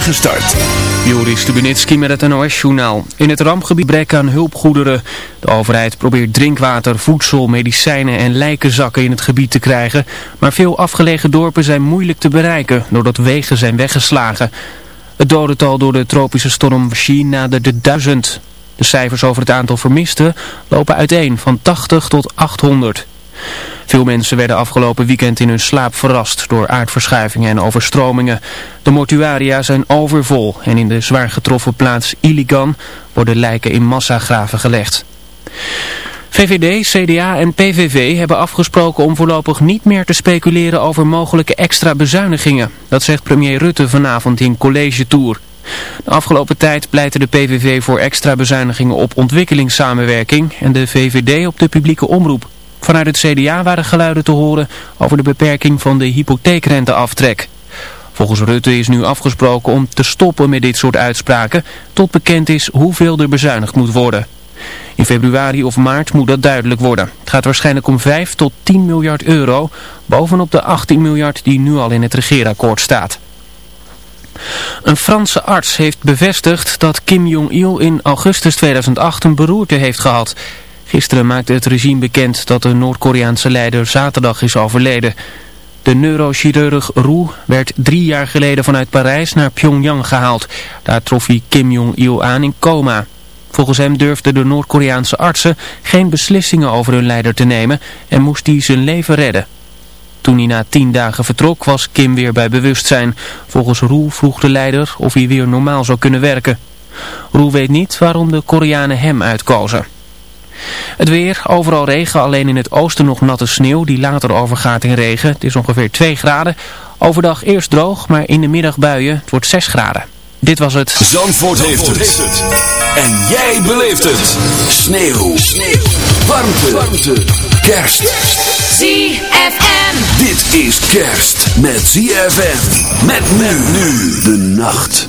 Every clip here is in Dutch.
spoedige start. Joris Stubenitski met het NOS-journaal. In het rampgebied brek aan hulpgoederen. De overheid probeert drinkwater, voedsel, medicijnen en lijkenzakken in het gebied te krijgen. Maar veel afgelegen dorpen zijn moeilijk te bereiken doordat wegen zijn weggeslagen. Het dodental door de tropische storm Xi naderde duizend. De cijfers over het aantal vermisten lopen uiteen van 80 tot 800. Veel mensen werden afgelopen weekend in hun slaap verrast door aardverschuivingen en overstromingen. De mortuaria zijn overvol en in de zwaar getroffen plaats Iligan worden lijken in massagraven gelegd. VVD, CDA en PVV hebben afgesproken om voorlopig niet meer te speculeren over mogelijke extra bezuinigingen. Dat zegt premier Rutte vanavond in College Tour. De afgelopen tijd pleitte de PVV voor extra bezuinigingen op ontwikkelingssamenwerking en de VVD op de publieke omroep. Vanuit het CDA waren geluiden te horen over de beperking van de hypotheekrenteaftrek. Volgens Rutte is nu afgesproken om te stoppen met dit soort uitspraken tot bekend is hoeveel er bezuinigd moet worden. In februari of maart moet dat duidelijk worden. Het gaat waarschijnlijk om 5 tot 10 miljard euro, bovenop de 18 miljard die nu al in het regeerakkoord staat. Een Franse arts heeft bevestigd dat Kim Jong-il in augustus 2008 een beroerte heeft gehad. Gisteren maakte het regime bekend dat de Noord-Koreaanse leider zaterdag is overleden. De neurochirurg Roe werd drie jaar geleden vanuit Parijs naar Pyongyang gehaald. Daar trof hij Kim Jong-il aan in coma. Volgens hem durfden de Noord-Koreaanse artsen geen beslissingen over hun leider te nemen en moest hij zijn leven redden. Toen hij na tien dagen vertrok was Kim weer bij bewustzijn. Volgens Roe vroeg de leider of hij weer normaal zou kunnen werken. Roe weet niet waarom de Koreanen hem uitkozen. Het weer, overal regen, alleen in het oosten nog natte sneeuw die later overgaat in regen. Het is ongeveer 2 graden. Overdag eerst droog, maar in de middag buien. Het wordt 6 graden. Dit was het. Zandvoort, heeft, het. En jij beleeft het. Sneeuw. sneeuw. Warmte. Warmte. Kerst. ZFM. Dit is kerst met ZFM. Met men nu de nacht.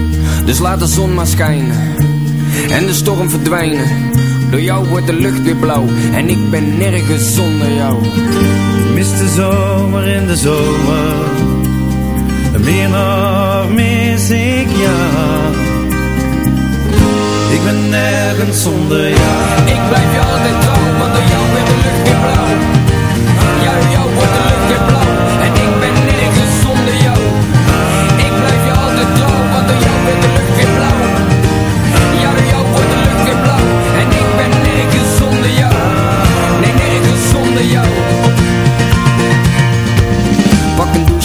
Dus laat de zon maar schijnen en de storm verdwijnen. Door jou wordt de lucht weer blauw en ik ben nergens zonder jou. Mis de zomer in de zomer, meer nog mis ik jou. Ik ben nergens zonder jou. Ik blijf je altijd trouw, want door jou wordt de lucht weer blauw. Ja, door jou wordt de lucht weer blauw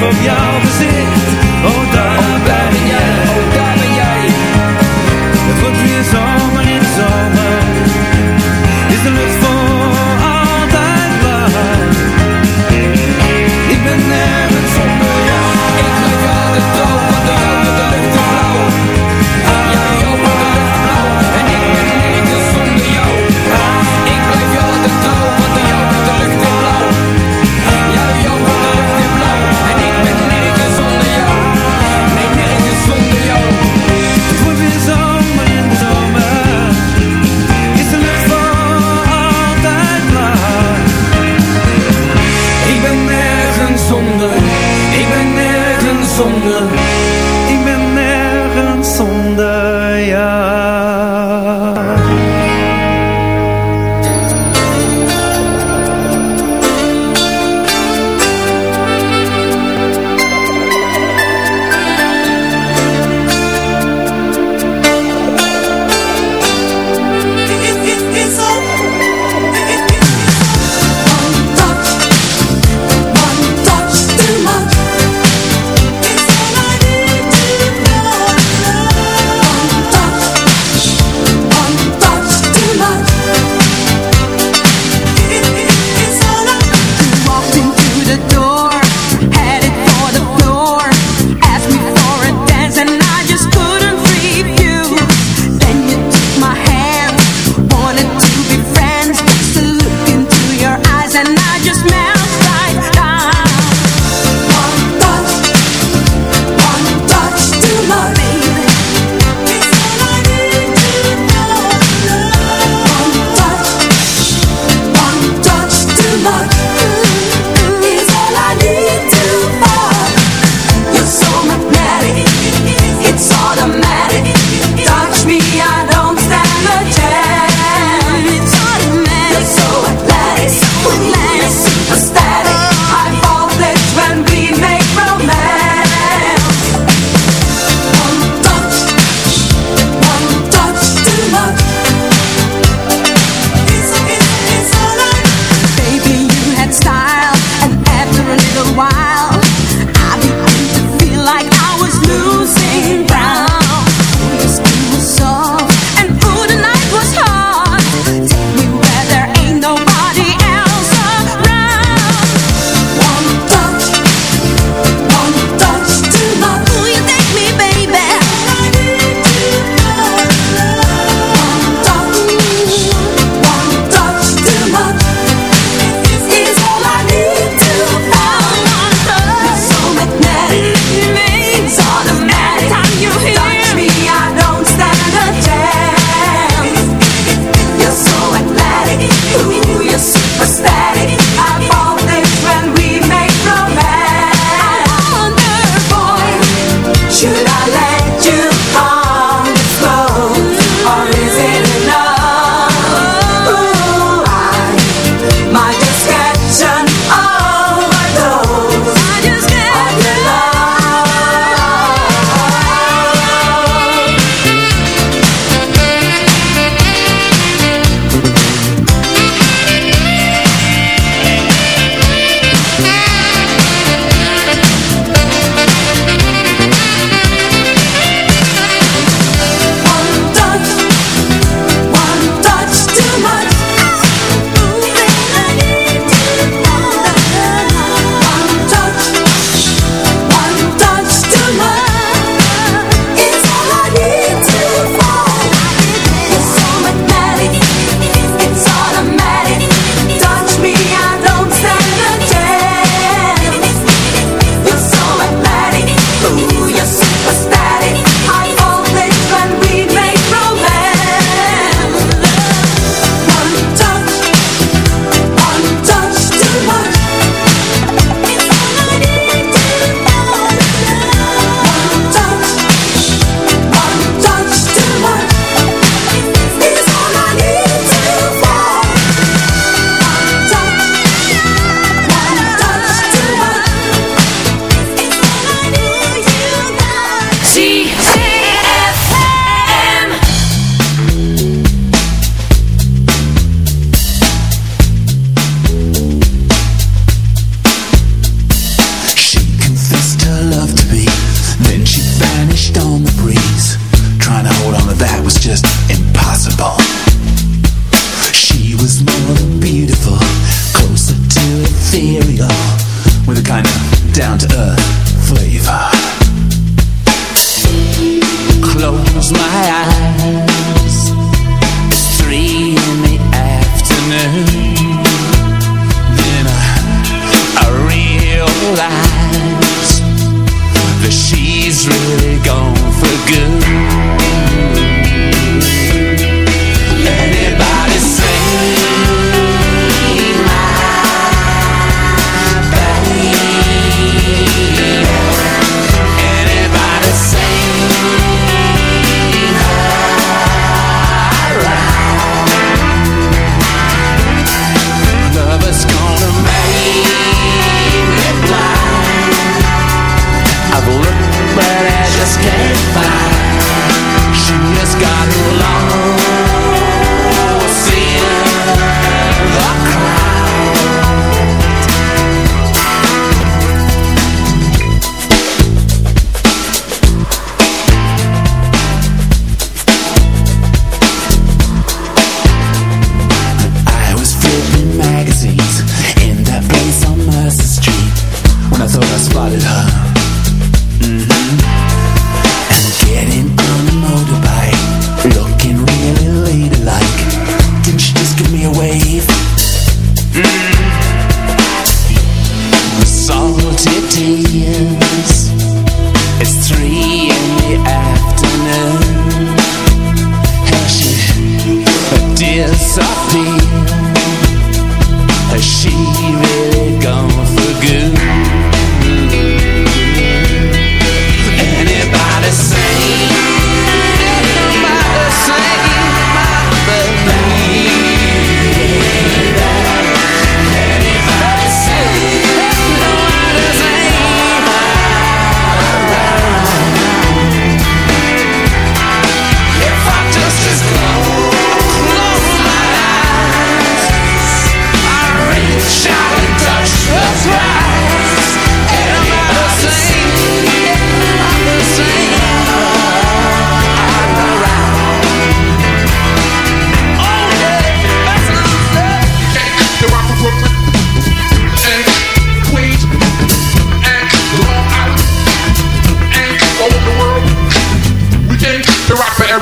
lach op jouw gezicht. Oh, daar, oh, daar ben jij. Oh, daar ben jij. Het wordt weer zomer in zomer. Is de lucht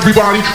Everybody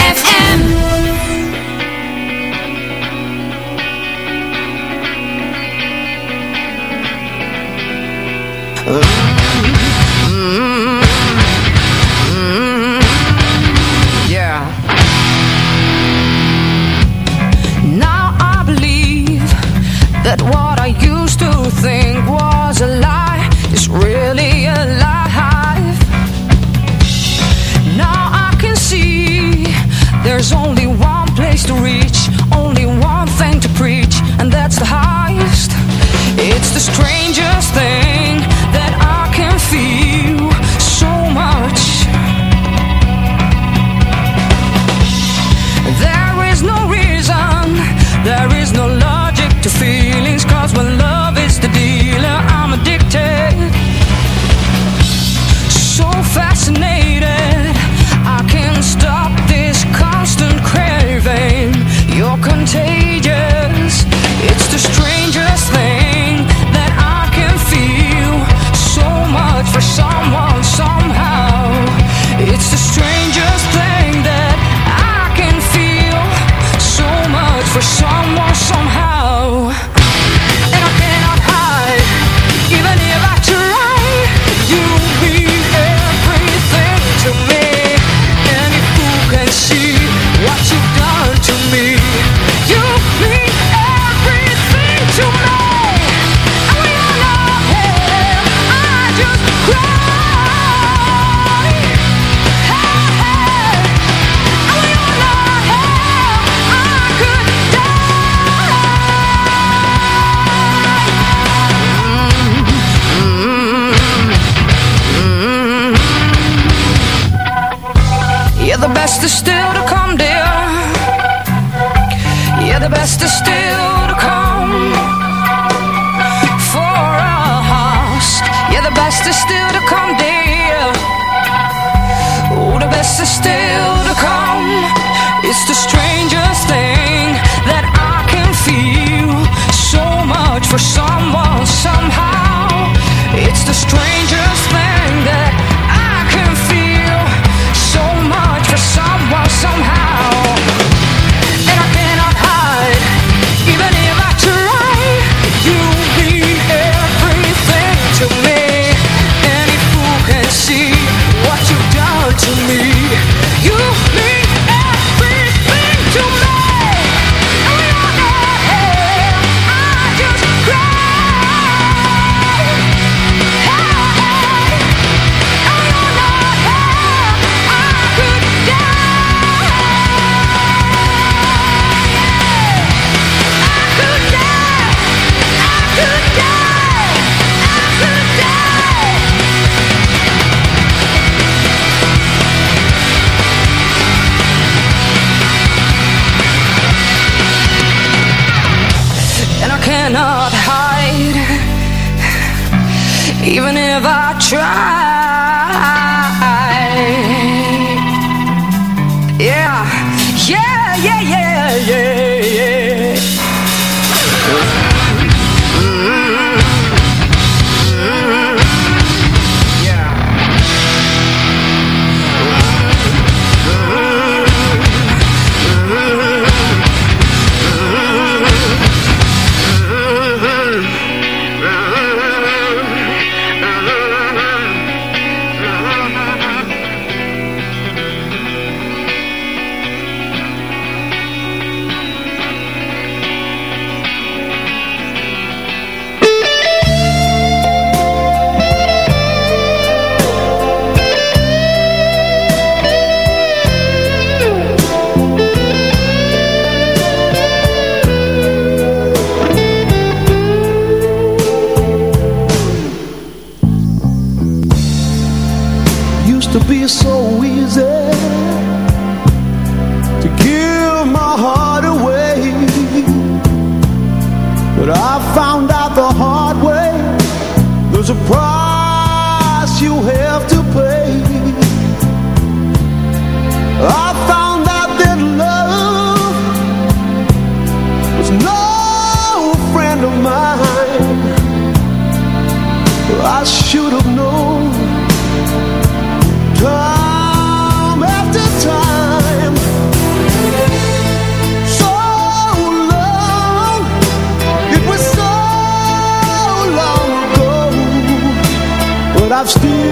Still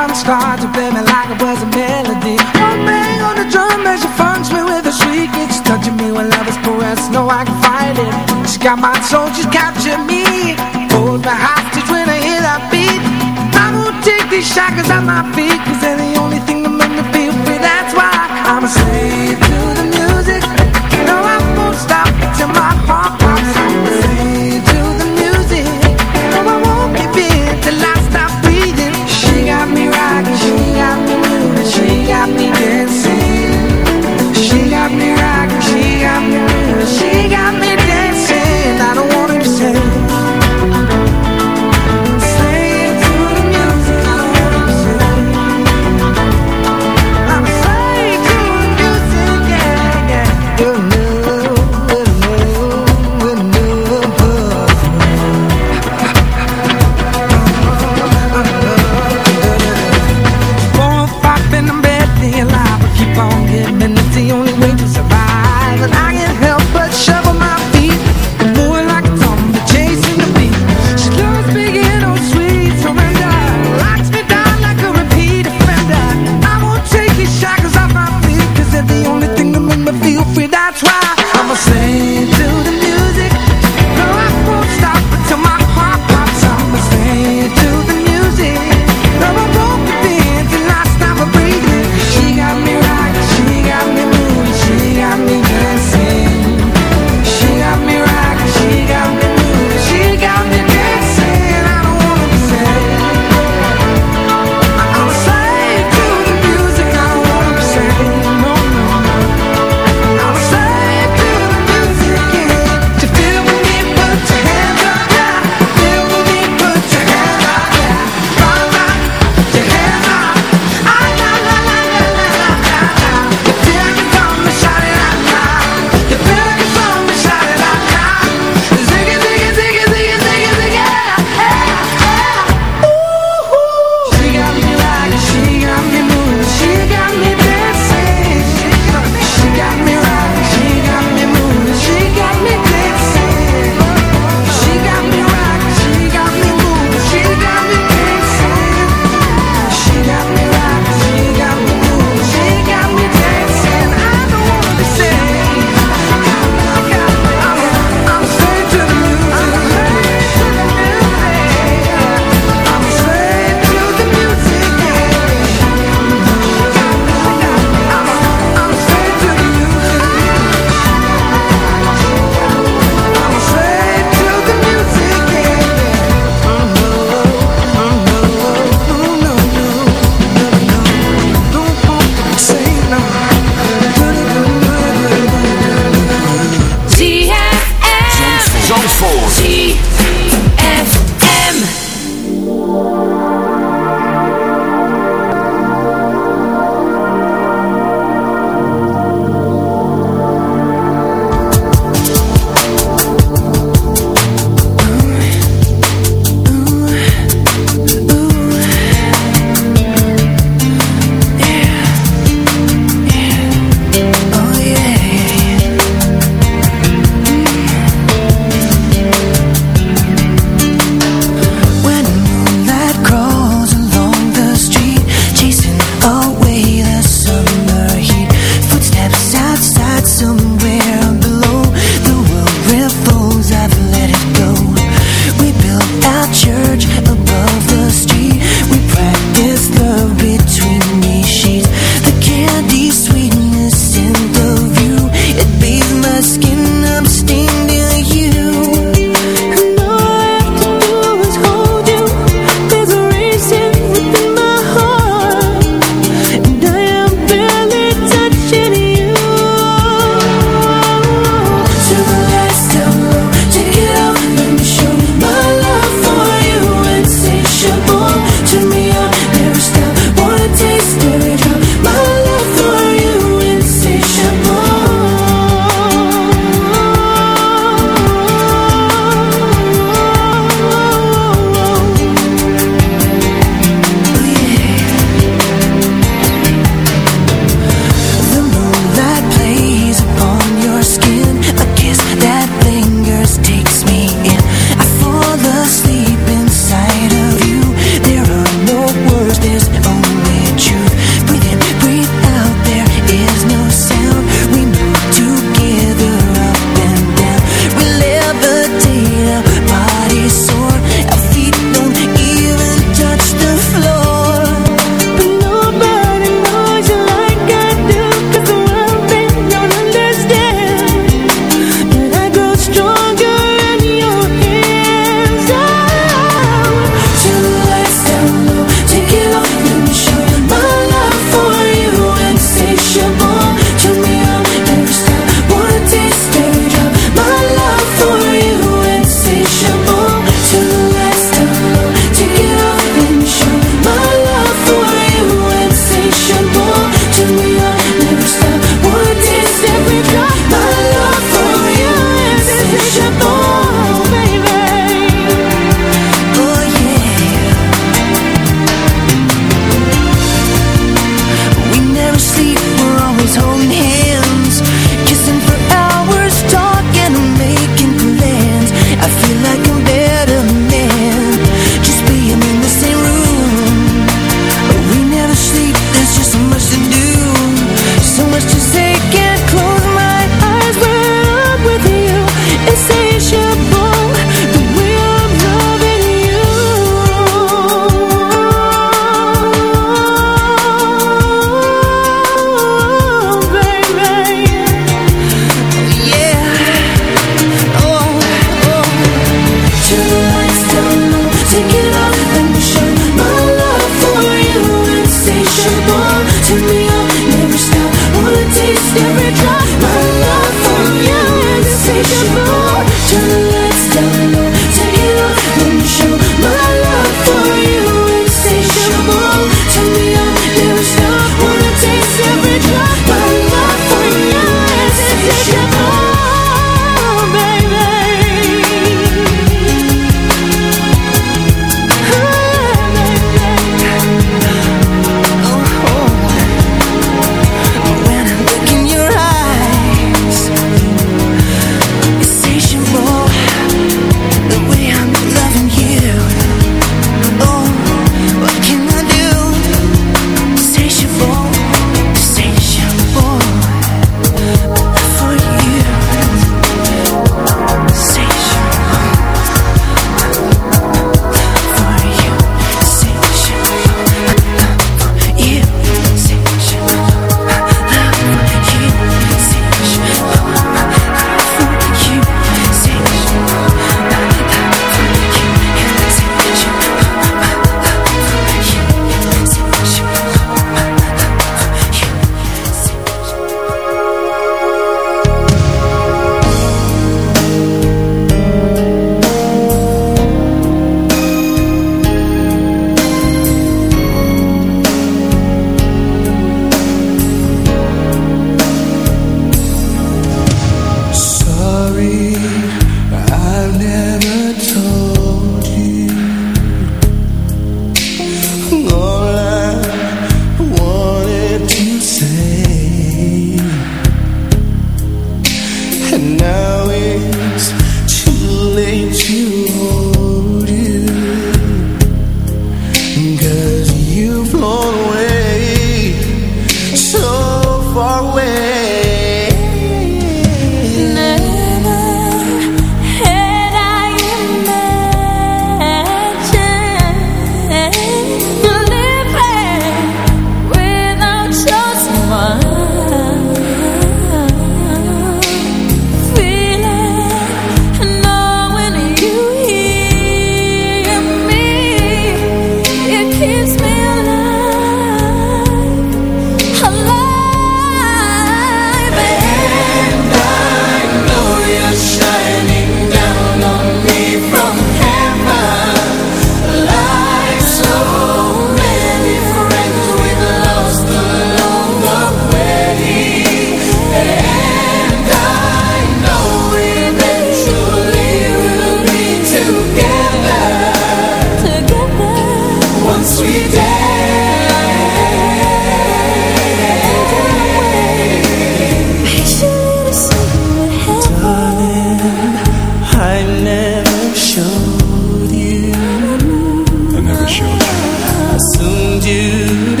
assumed you'd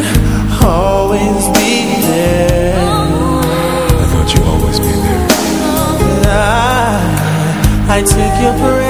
always be there. I thought you'd always be there. I, I took your breath.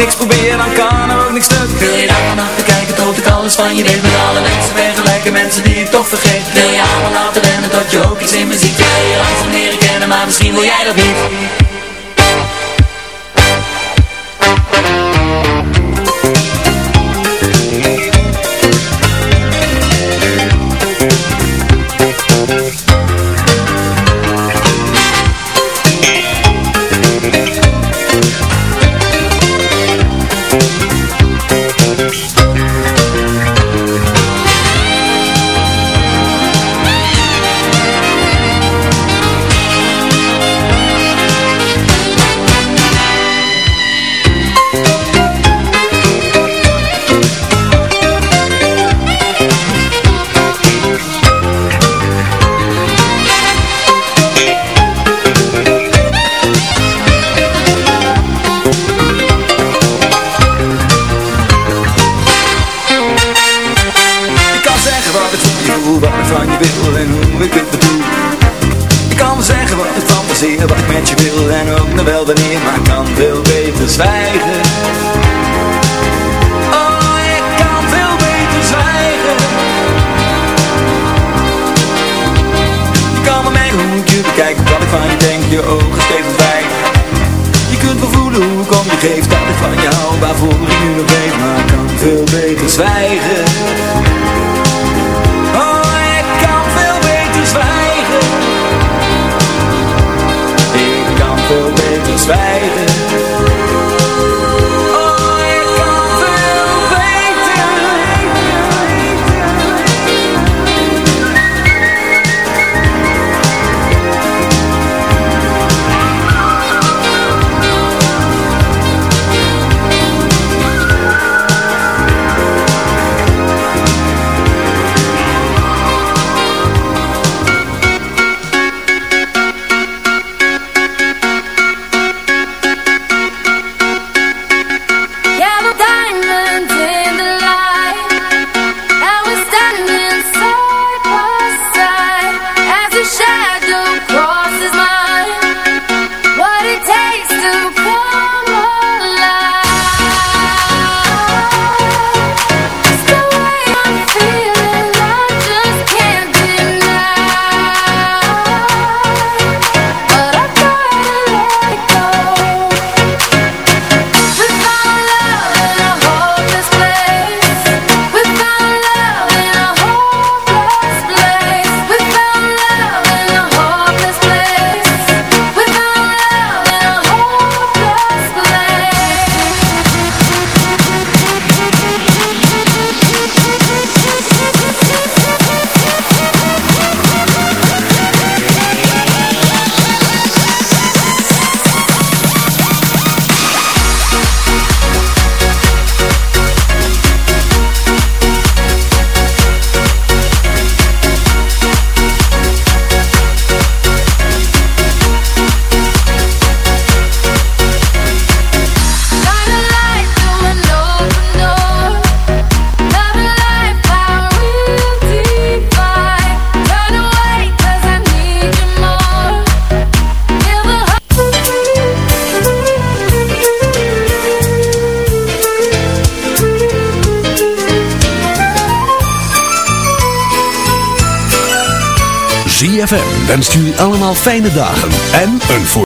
Niks probeer fijne dagen en een voor